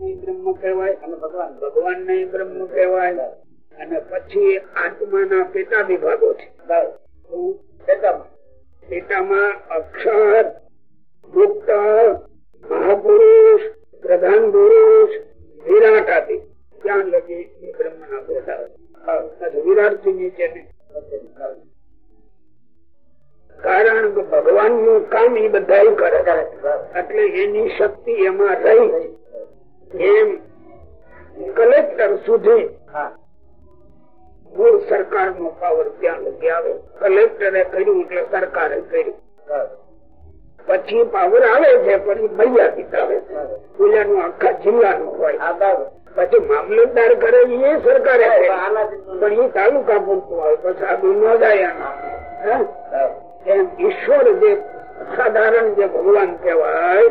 બ્રહ્મ કહેવાય અને ભગવાન ભગવાન ને બ્રહ્મ કહેવાય. અને પછી આત્માના પેટા વિભાગો છે. પેટામાં. અક્ષર મુક્ત મહાપુરુષ, પ્રધાન પુરુષ, વિરાટ આદિ. ત્યાં લગી બ્રહ્મ ના પેટા વિરાટથી નીચે કારણ કે ભગવાનનું કામ એ બધા કરે. એટલે એની શક્તિ એમાં રહી એમ કલેક્ટર સુધી મૂળ સરકાર નો પાવર ત્યાં લગી આવે કલેક્ટરે કર્યું એટલે સરકારે કર્યું. પછી પાવર આવે છે પણ મર્યાદિત આવે નું આખા જિલ્લાનું હોય. પછી મામલતદાર કરે એ સરકારે પણ એ તાલુકા પૂરતું આવે પછી આ નોંધાયા એમ ઈશ્વર જે સાધારણ જે ભગવાન કહેવાય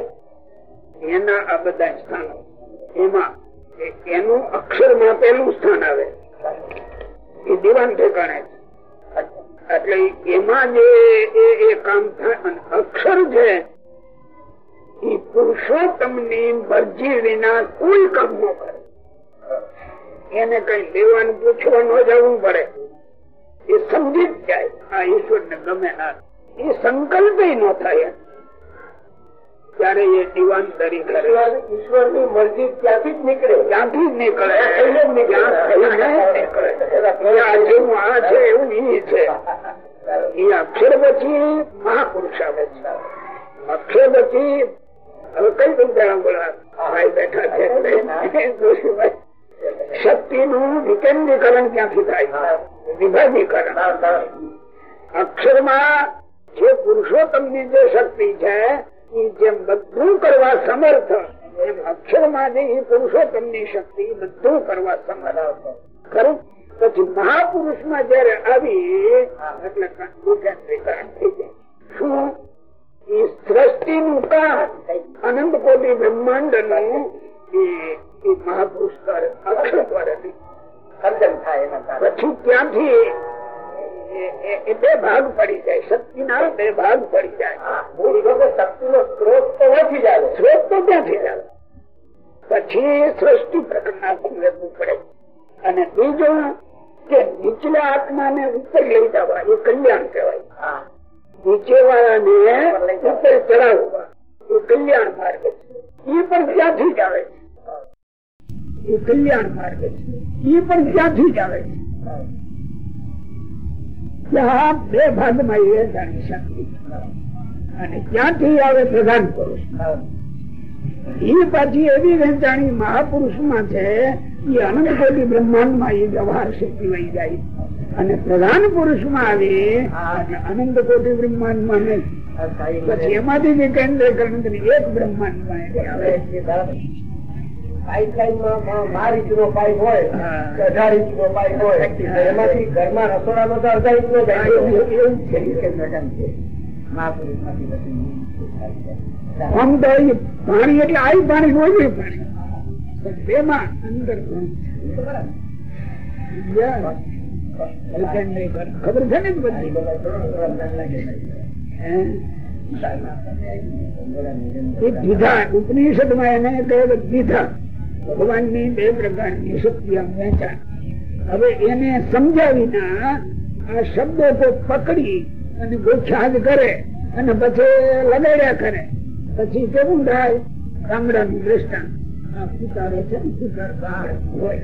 એના આ બધા સ્થાનો એમાં એનું અક્ષરમાં પેલું સ્થાન આવે. એ દિવાન ઠેકાણે એટલે એમાં જે કામ થાય અક્ષર છે, એ પુરુષોત્તમની મરજી વિના કોઈ કામ ન કરે. એને કઈ લેવાનું પૂછવા ન જવું પડે. એ સમજી જ જાય. આ ઈશ્વર ને ગમે ના એ સંકલ્પ ન થાય ત્યારે એ દિવાન તરી કરે. ઈશ્વરની મરજી ત્યાંથી જ નીકળે. ત્યાંથી જ નીકળે. જેવું આ છે એવું ઈ છે. એ અક્ષર પછી મહાપુરુષ આવે છે. અક્ષર પછી હવે કઈ બધા બોલા બેઠા છે? શક્તિ નું. વિકેન્દ્રીકરણ ક્યાંથી થાય? વિભાગીકરણ. અક્ષરમાં જે પુરુષોત્તમની જે શક્તિ છે જેમ બધું કરવા સમર્થ એમ અક્ષરમાં જે પુરુષોત્તમની શક્તિ બધું કરવા સમર્થ ખરું? પછી મહાપુરુષમાં જયારે આવી એટલે વિકેન્દ્રીકરણ થઈ જાય. શું? એ સૃષ્ટિ નું કામ અનંત કોટી બ્રહ્માંડનું એ મહાપુરુષ અક્ષર દ્વારા પછી ત્યાંથી એ બે ભાગ પડી જાય. શક્તિ ના બે ભાગ પડી જાય. શક્તિ નો સ્ત્રોત તો નથી જાય સ્ત્રોત તો ક્યાંથી જાય? પછી સૃષ્ટિ પ્રકરણના લેવું પડે. અને બીજું કે નીચલા આત્મા ને ઉપર લઈ જવા એ કલ્યાણ કહેવાય. નીચે વાળાને ઉપર ચડાવવા એ કલ્યાણ માર્ગ છે. એ પણ ક્યાંથી જ આવે? છે એ કલ્યાણ માર્ગ છે. એ પણ ક્યાંથી જ આવે? છે ત્યાં બે ભાગમાં એ અને ક્યાંથી આવે પ્રધાન પુરુષ. એ પાછી એવી વેચાણી મહાપુરુષમાં છે એ અનંત કોટી બ્રહ્માંડમાં એ વ્યવહાર શક્તિ વહી જાય. અને પ્રધાન પુરુષમાં આવી અનંત કોટી બ્રહ્માંડમાં પછી એમાંથી જે કેન્દ્રીકરણ એક બ્રહ્માંડમાં આવે. બાર ઇંચ નો પાઇપ હોય અઢાર ઇંચ નો પાઇપ હોય એમાંથી ઘરમાં રસોડા નો તો અડધા ઇંચ નો આમ તો પાણી એટલે આવી પાણી હોય પાણી બે માં અંદર ખબર છે ને બધી? ઉપનિષદમાં એને કહે દીધા. ભગવાનની બે પ્રકારની શક્તિ વેચાણ હવે એને સમજાવીના આ શબ્દો તો પકડી અને ગોછાદ કરે અને પછી લગાડ્યા કરે. પછી કેવું થાય? ગામડાનું દ્રષ્ટાંત આ સુતારો છે ને હોય.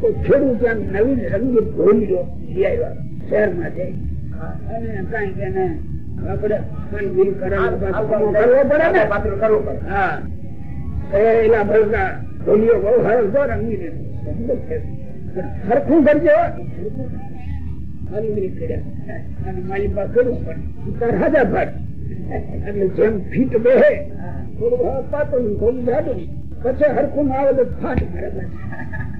તો ખેડૂત નવીન રંગીત ભૂલ્યો આવ્યા શહેરમાં જઈ. અને કંઈક એને આપડે કરવો પડે ને. હા. એલા ભરતા ભૂલ્યો બહુ હરતો રંગી સરખું કરજો. મારી પાસે કરવું પણ. રાજા ભાગ. એટલે જેમ ફીટ બે થોડું પાતળું થોડું પછી હરખું ના આવે તો ફાટ ફાટ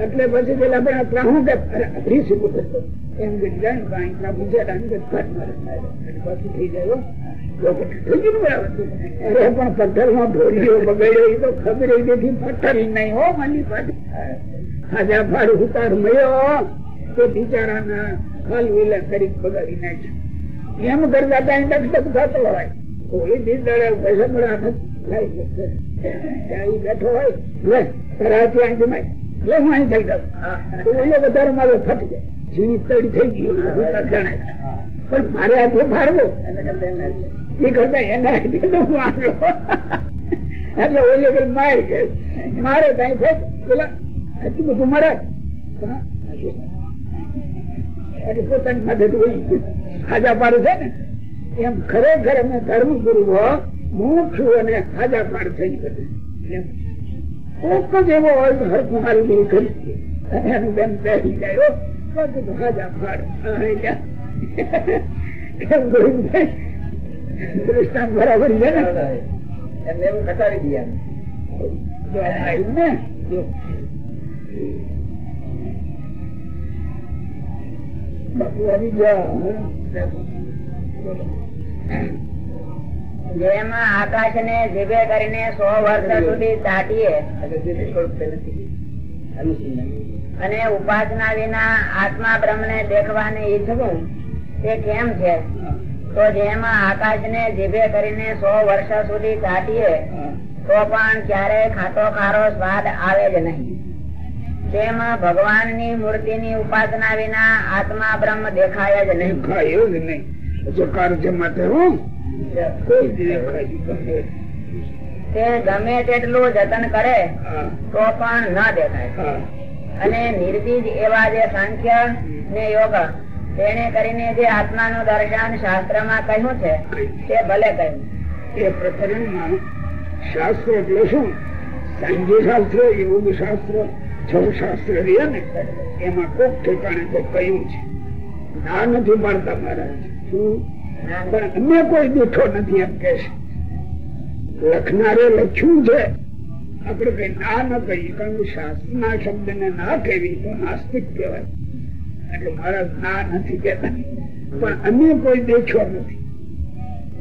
એટલે પછી પેલા આપણે ત્રાહું કે થઈ જાય અરે, પણ પથ્થરમાં ઢોલિયો તો ખબર એથી પથ્થર નહીં, હો, મારી પાસે. ખાધા ઉતાર મળ્યો તો બિચારાના ખાલ વિલા કરી બગાડી નાખ્યું. એમ કરતા કઈ ડક થતો હોય. કોઈ થઈ જાઉં. વધારે મારો ફટી જાય. જીની તડી થઈ મારે એ કરતા એના એટલે ઓલે કઈ માર કે, મારે કઈ થાય પેલા, હજુ બધું મારે એટલે પોતાની મદદ હોય હાજા પાડે છે ને એમ ખરેખર અમે ધર્મ ગુરુ મુક્ષુ અને ખાજા પાડ થઈ ગયું. કોક જ એવો હોય તો હરકું મારી ગુરુ કરી એનું બેન બેસી જાય બધું પાડ. કેમ ગુરુ દૃષ્ટાંત બરાબર છે ને? એમને એવું ઘટાડી દઈએ ને? જેમાં આકાશ ને જીભે કરીને સો વર્ષ સુધી દાટીએ. અને ઉપાસના વિના આત્મા બ્રહ્મ ને દેખવાને ઈચ્છવું તે કેમ છે? તો જેમાં આકાશ ને જીભે કરીને સો વર્ષ સુધી દાટીએ, તો પણ ક્યારે ખાતો ખારો સ્વાદ આવે જ નહીં. તેમાં ભગવાનની મૂર્તિ ની ઉપાસના વિના આત્મા બ્રહ્મ દેખાય જ નહીં. દેખાય જ નહીં. જો કાર્ય માટે હું. તે ગમે તેટલું જતન કરે તો પણ ન દેખાય. અને નિર્બીજ એવા જે સાંખ્ય ને યોગ તેને કરીને જે આત્માનું દર્શન શાસ્ત્રમાં કહ્યું છે તે ભલે કહ્યું. એ પ્રકરણમાં શાસ્ત્ર એટલે શું? સાંજે શાસ્ત્ર યોગ શાસ્ત્ર. છ શાસ્ત્ર રહ્યા ને, એમાં કોક ઠેકાણે તો કહ્યું છે? ના નથી પાડતા મહારાજ. પણ અમે કોઈ દીઠો નથી એમ કે છે. લખનારે લખ્યું છે આપડે કઈ ના ન કહીએ, કારણ કે શાસ્ત્ર ના શબ્દ ને ના કહેવી તો નાસ્તિક કહેવાય. એટલે મહારાજ ના નથી કેતા પણ અમે કોઈ દેખ્યો નથી.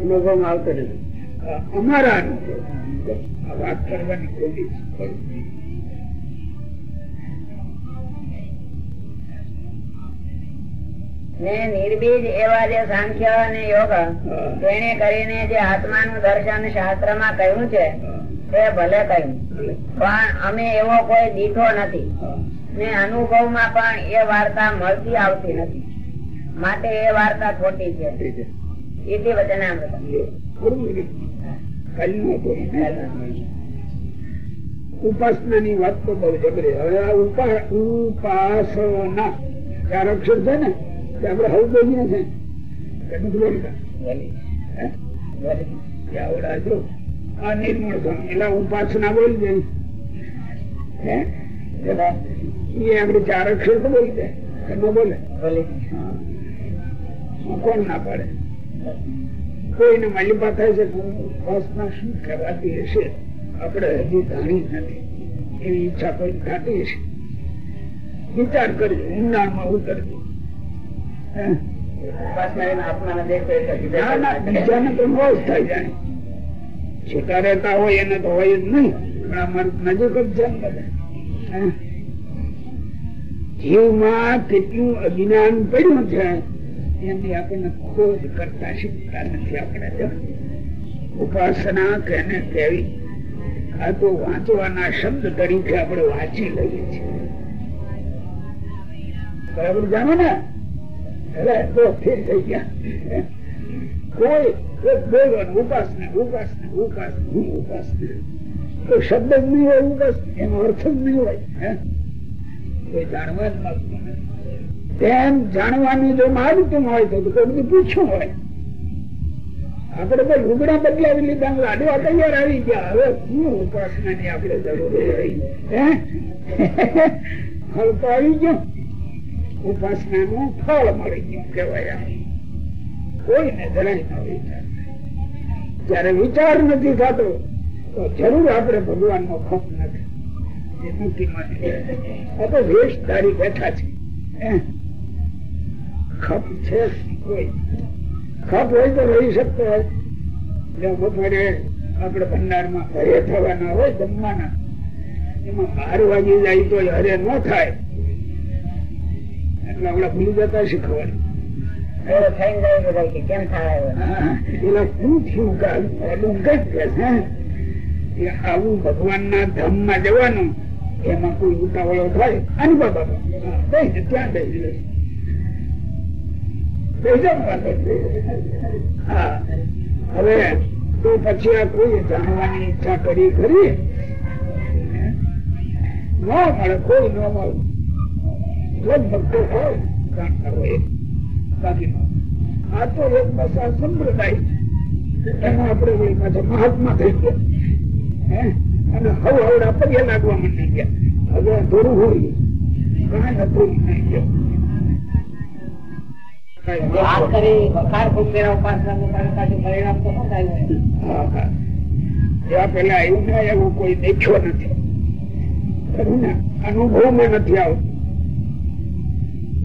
અનુભવ આવતો નથી. અમારા. વાત કરવાની કોઈ ને નિર્બીજ એવા જે સાંખ્ય અને યોગ તેને કરીને જે આત્માનું દર્શન શાસ્ત્રમાં કહ્યું છે તે ભલે કહ્યું. પણ અમે એવો કોઈ દીઠો નથી ને અનુભવમાં પણ એ વાર્તા મળતી આવતી નથી. માટે એ વાર્તા ખોટી છે. ઇતિ વચનામૃત. ઉપાસના ની વાત તો બહુ જબરી. હવે આ ઉપાસના. ચાર અક્ષર છે ને? આપડે હવે બોલીએ છે. એટલે ઉપાસના બોલી હે? આપડે ચાર અક્ષર તો બોલી બોલે. કોણ ના પાડે? કોઈને મલિપા થાય છે ઉપાસના શું કરાતી હશે? આપણે હજી જાણી નથી. એવી ઈચ્છા કોઈ થતી હશે. વિચાર કરજો ઊંડાણમાં ઉતરજો. કેટલું અજ્ઞાન પડ્યું છે, એની આપણને ખોજ કરતા શીખતા નથી આપણે ઉપાસના કેને કેવી? આ તો વાંચવાના શબ્દ તરીકે આપણે વાંચી લઈએ છીએ. બરાબર જાણો ને? એટલે તો ફેર થઈ ગયા. કોઈ બોલવાનું ઉપાસના ઉપાસના ઉપાસના હું ઉપાસના કોઈ શબ્દ જ નહીં હોય ઉપાસના એનો અર્થ જ નહીં હોય તેમ જાણવાનું જો માગતું હોય તો કોઈ પૂછ્યું હોય. આપડે તો લુગડા બદલાવી લીધા, લાડવા તૈયાર આવી ગયા. હવે શું ઉપાસના ની આપડે જરૂર આવી ગયો. ઉપાસના નું ફળ મળી ગયું કેવાય કોઈને જરાય ન વિચાર. જયારે વિચાર નથી થતો, તો જરૂર આપણે ભગવાન નો ખપ નથી હોય તો રહી શકતો હોય. બપોરે આપણે ભંડારમાં ઘરે થવાના હોય, જમવાના. એમાં બાર વાગી જાય તો હરે ન થાય. એટલે આપડે ભૂલી જતા આવું ભગવાન ના ધામમાં જવાનું એમાં કોઈ ઉતાવળો થાય? અને બાબા ત્યાં બેસી હવે તો પછી આ કોઈ જાણવાની ઈચ્છા કરી ખરી? ન મળે કોઈ ન મળે. ભક્તો આ તો એક. આ સંપ્રદાય એમાં આપણે વળી પાછા મહાત્મા થઈ ગયા. અને હવે હવડા પગે લાગવા માંડી ગયા. હવે થોડું હોય. ઘણા નથી નહીં ગયો. પેલા એવું ના એવું કોઈ દેખ્યો નથી. અનુભવમાં નથી આવતું.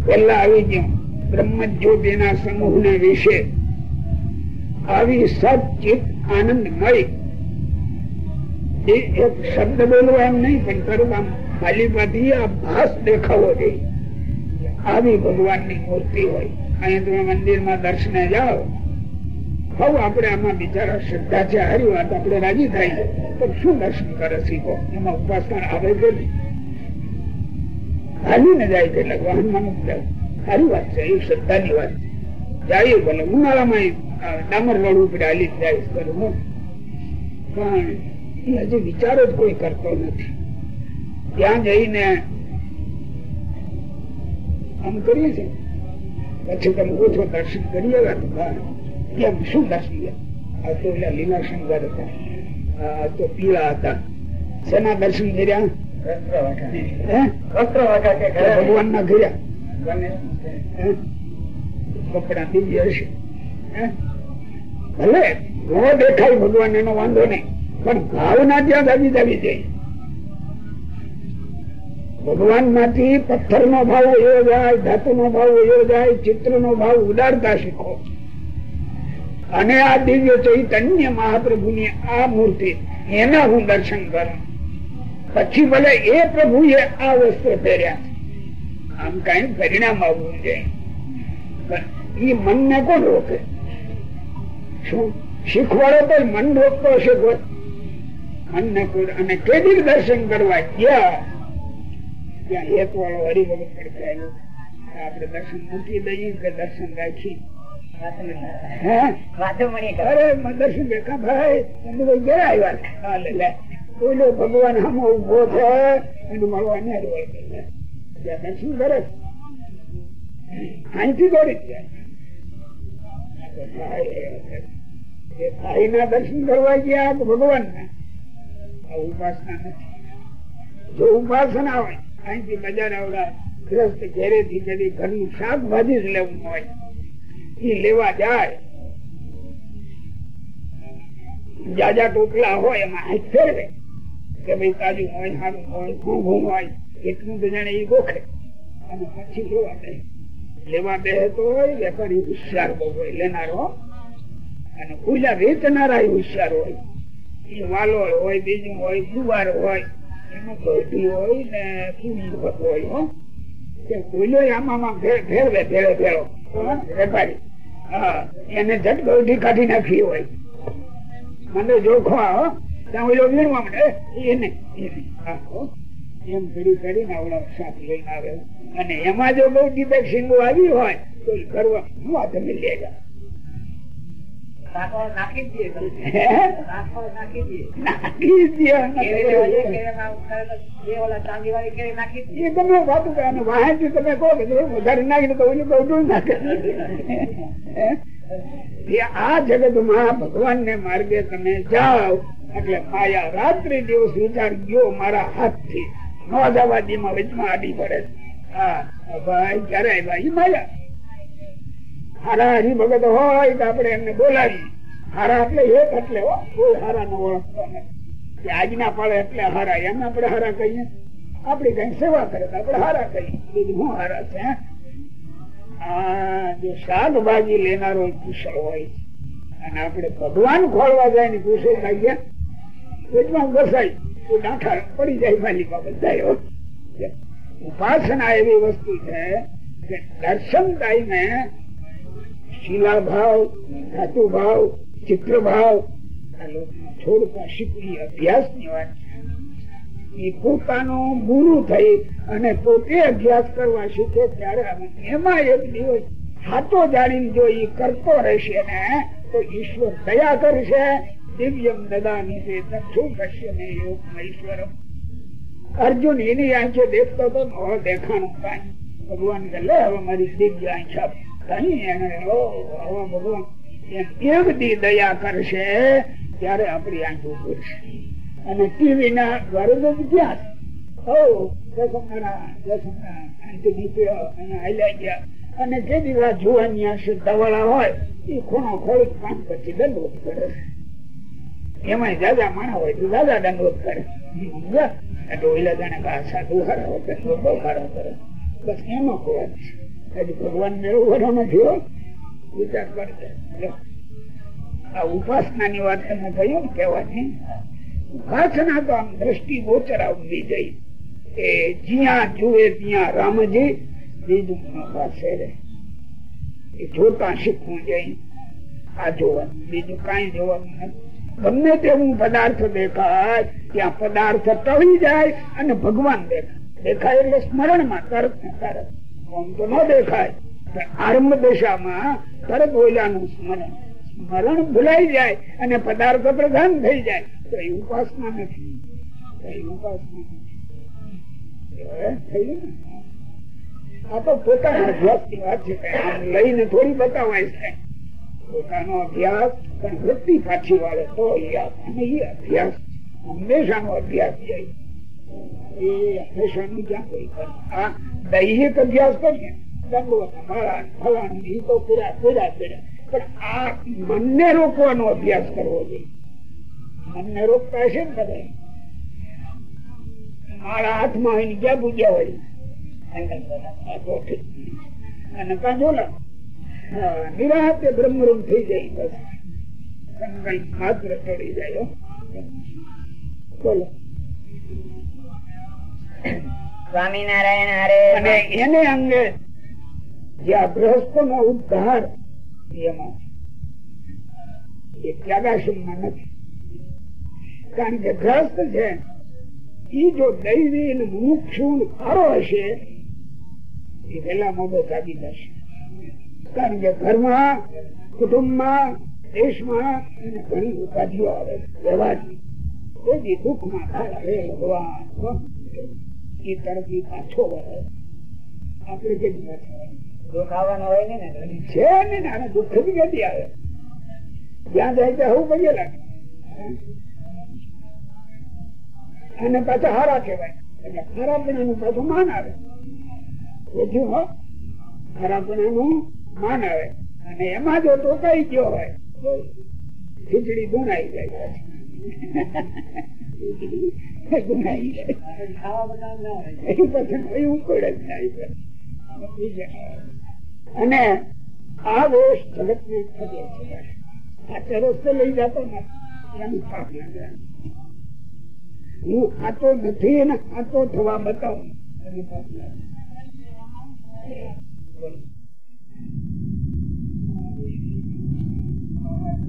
પેલા આવી ગયું. બ્રહ્મજ્યોતિ ના સમૂહ ને વિશે આવી સચિત આનંદમય એક શબ્દ બોલવો એમ નહીં, પણ તરત આમ ખાલીમાંથી આ ભાસ દેખાવો જોઈએ આવી ભગવાન મૂર્તિ હોય. અહીંયા તમે મંદિરમાં દર્શને જાઓ. હવે આપણે આમાં બિચારા શ્રદ્ધા છે હારી આપણે રાજી થાય. તો શું દર્શન કરે શીખો? એમાં ઉપાસના આવે છે હાલીને જાય એટલે વાહનમાં નથી સારી વાત છે, એ શ્રદ્ધા ની વાત. જાય ભલે, ઉનાળામાં ડામર રોડ ઉપર હાલી જાય પણ હજી વિચારો જ કોઈ કરતો નથી. ત્યાં જઈને આમ કરીએ છીએ. પછી તમે ઓછો દર્શન કરીએ એમ શું દર્શન આ તો એટલે લીલા શંકર હતા. આ તો પીળા હતા. શેના દર્શન કર્યા? ભગવાન ના કપડા બીજી હશે ભલે ન દેખાય ભગવાન એનો વાંધો નહીં. પણ ભાવના ત્યાં દાબી દાબી જાય. ભગવાનમાંથી પથ્થર નો ભાવ એવો જાય ધાતુ નો ભાવ એવો જાય ચિત્ર નો ભાવ ઉડાડતા શીખો. અને આ દિવ્ય ચૈતન્ય મહાપ્રભુ ની આ મૂર્તિ એના હું દર્શન કરું. પછી ભલે એ પ્રભુ એ આ વસ્ત્ર પહેર્યા. આમ કઈ પરિણામ આવવું જોઈએ એ મન ને કોણ રોકે? શું? શીખવાડો તો મન રોકતો હશે કોઈ? મન ને કોઈ અને કેદી દર્શન કરવા ગયા. ત્યાં એક વાળો હરિભગત પડકાયો આપડે દર્શન મૂકી દઈએ કે દર્શન રાખી દર્શન દેખા ભાઈ તમે ગયા આવ્યા. લે. બોલો, ભગવાન હમ ઊભો છે એનું ન્યાય દર્શન કરે અહીંથી દોડી જાય ભાઈ ના દર્શન કરવા ગયા ભગવાન જો ઉપાસના હોય અહીંથી બજાર આવડા, ગ્રસ્ત ઘેરે થી કદી ઘરનું શાકભાજી જ લેવું હોય. એ લેવા જાય. જાજા ટોપલા હોય એમાં હાથ ફેરવે. કે ભાઈ તાજું હોય, સારું હોય ઘૂં હોય, એટલું તો જાણે એ ગોખે અને પછી જોવા દે. લેવા બે તો હોય વેપારી હોશિયાર બહુ હોય, લેનારો. અને ખુલ્લા વેચનારા હોશિયાર હોય. બીજું હોય, ગુવાર હોય એનું ગોઢી હોય ને પૂરી હોય, હો. કે ખુલ્લો આમાં ફેરવે ભેળો ફેરો વેપારી. હા, એને ઝટ કાઢી નાખી હોય. મને જોખવા ઓલો વીણવા મળે એને એમ કરી કરીને આવડા શાક લઈને આવે. અને એમાં જો બહુ ડીબેક સિંગો આવી હોય તો કરવા હું આ તમે લેગા આ જગતમાં ભગવાન ને માર્ગે તમે જાઓ. એટલે માયા રાત્રિ દિવસ વિચાર ગયો મારા હાથથી નો જવા વચમાં આડી પડે. ભાઈ, ક્યારે આવ્યા? માયા. હારા હરિભગત હોય તો આપડે એમને બોલાવી હારા એટલે એક એટલે કોઈ હારા નો ઓળખતો નથી. આજના પાડે એટલે હારા. એમ આપડે હારા કહીએ? આપડી કઈ સેવા કરે તો આપડે હારા કહીએ. બીજું હું હારા છે જો શાકભાજી લેનારો કુશળ હોય અને આપડે ભગવાન ખોલવા જાય ને કુશળ લાગ્યા પેટમાં ઘસાય તો ડાંખા પડી જાય માલિકા બધા ઉપાસના એવી વસ્તુ છે કે દર્શન ટાઈમે શિલા ભાવ ધાતુ ભાવ ચિત્ર ભાવ છોડતા શીખવી અભ્યાસની વાત એ પોતાનો ગુરુ થઈ અને પોતે અભ્યાસ કરવા શીખે ત્યારે એમાં એક દિવસ હાથો જાણીને જો એ કરતો રહેશે ને, તો ઈશ્વર દયા કરશે દિવ્યમ દદાની ચક્ષુ કશ્ય ને અર્જુન એની આંખે દેખતો હતો હવે દેખાણું કાંઈ ભગવાન કે હવે મારી દિવ્ય આંખ આપ. એને હવે ભગવાન એક દી દયા કરશે ત્યારે આપણી આંખ ઉભરશે અને ટીવી ના ગરજ ક્યાં અને જે દિવસ જોવાની દવાળા હોય, એ ખૂણો ખોળી કામ પછી દંડ કરે એમાં દાદા માણા હોય તો દાદા દંડવત કરે. ઉપાસના ઉપાસના તો આમ દ્રષ્ટિ ગોચર આવવી જઈ કે જ્યાં જુએ ત્યાં રામજી બીજું પાસે રહે? એ જોતા શીખવું જઈ આ જોવાનું. બીજું કઈ જોવાનું નથી. ગમે તેવું પદાર્થ દેખાય, ત્યાં પદાર્થ ટળી જાય અને ભગવાન દેખાય. દેખાય એટલે સ્મરણમાં તરત તરત આમ તો ન દેખાય આરંભ દિશામાં તરત ઓલાનું સ્મરણ. સ્મરણ ભૂલાઈ જાય અને પદાર્થ પ્રધાન થઈ જાય. તો એ ઉપાસના નથી. ઉપાસના નથી. આ તો પોતાના અભ્યાસની વાત છે. લઈને થોડી બતાવાય છે. પોતાનો અભ્યાસ પણ વૃત્તિ પાછી વાળે તો અને એ અભ્યાસ હંમેશાનો અભ્યાસ જાય એ હંમેશાનું ક્યાં કોઈ આ દૈહિક અભ્યાસ કરીએ દંડવત મારા ફલાણ એ તો પૂરા પૂરા પૂરા પણ આ મનને રોકવાનો અભ્યાસ કરવો જોઈએ મનને રોકતા છે ને બધા મારા હાથમાં હોય ને ક્યાં પૂજ્યા હોય અને કાંજો જોલા નિરાતે બ્રહ્મરૂપ થઈ જાય બસ સંકલ્પ માત્ર ચડી જાય બોલો સ્વામિનારાયણ હરે અને એને અંગે જે આ ગૃહસ્થ નો ઉદ્ધાર એમાં એ ત્યાગાશ્રમમાં નથી કારણ કે ગ્રસ્ત છે ઈ જો દૈવી મુક્ષુ સારો હશે એ પેલા મોટો જાગી જશે કારણ કે ઘરમાં કુટુંબમાં દેશમાં એને ઘણી ઉપાધિઓ આવે રહેવાથી કોઈ દુઃખમાં થાય હે ભગવાન એ તરફી પાછો વળે. આપણે કેટલી દુઃખ દુઃખ આવે. જ્યાં ત્યાં હું પગે લાગે. અને પાછા હારા કહેવાય. એટલે ખરાપણાનું પાછું માન આવે. પૂછ્યું હો ખરાપણાનું માન આવે અને એમાં જો ટોકાઈ ગયો હોય, તો ખીચડી ગુણાઈ જાય. અને લઈ જતો નથી. હું ખાતો નથી ને ખાતો થવા બતાવું.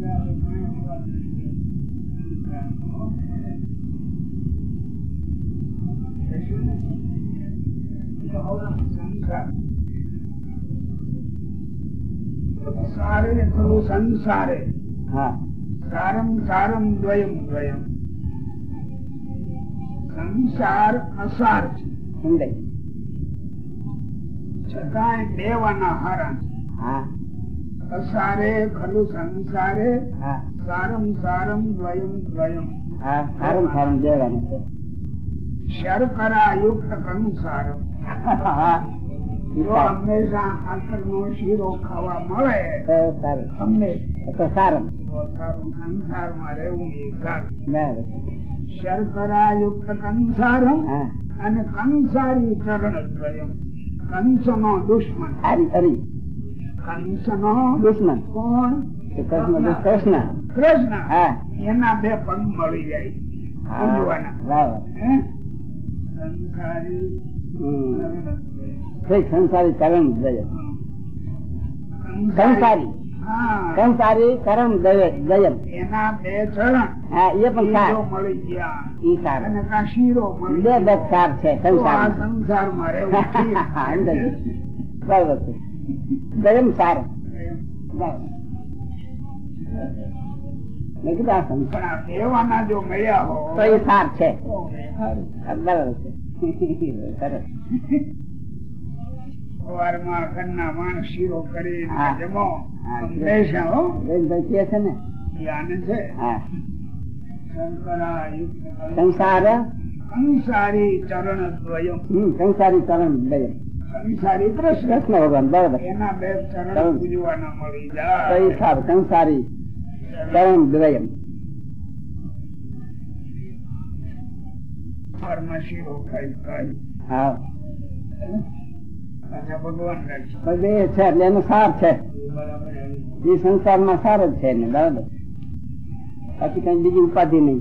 એનું પાપ લાગે સંસારે ખરું સંસારે સારમ સારમ દ્વયમ દ્વયમ સંસાર અસાર છે છતાંય દેવાના હારા અસારે ખલુ સંસારે સારમ સારમ દ્વયમ દ્વયમ સારમ સારમ દેવાનું છે શર્કરા યુક્ત કનું સારમ હંમેશા આખર નો શીરો ખાવા મળે તો તો સારું સંસારમાં રહેવું એ સારું બરાબર શર્કરા યુક્ત કંસારમ અને કંસારી ચરણ દ્વયમ કંસ નો દુશ્મન હરી હરી કંસ દુશ્મન. કોણ? કૃષ્ણ કૃષ્ણ. કૃષ્ણ. હા. એના બે પગ મળી જાય? સંસારી. કરમ ચરણ સંસારી. સંસારી કરમ દય- દયમ. એના બે ચરણ. હા એ પણ સાર. મળી ગયા. ઈ સાર. અને કા શીરો મળી બે બે સાર છે સંસાર સંસારમાં. રહેવું બરાબર છે. દયમ સાર. દેવાના જો મળ્યા તો એ સાર છે. બરાબર છે સરસ. સવારમાં ઘરના માણસ શીરો કરી હા. જમો. હા. હો. છે ને. ઈ છે. હા. સંસાર. સંસારી ચરણ દ્વયમ. સંસારી ચરણ દયમ સંસારી કૃષ્ણ કૃષ્ણ ભગવાન બરાબર. એના બે ચરણ ચરણ. પૂજવાના મળી જાય. એ સાર દ્વયમ હા ભગવાન રાખે છે. એટલે એનો સાર છે. એ સંસારમાં સાર જ છે ને બરાબર. પછી કઈ બીજી ઉપાધિ નહીં.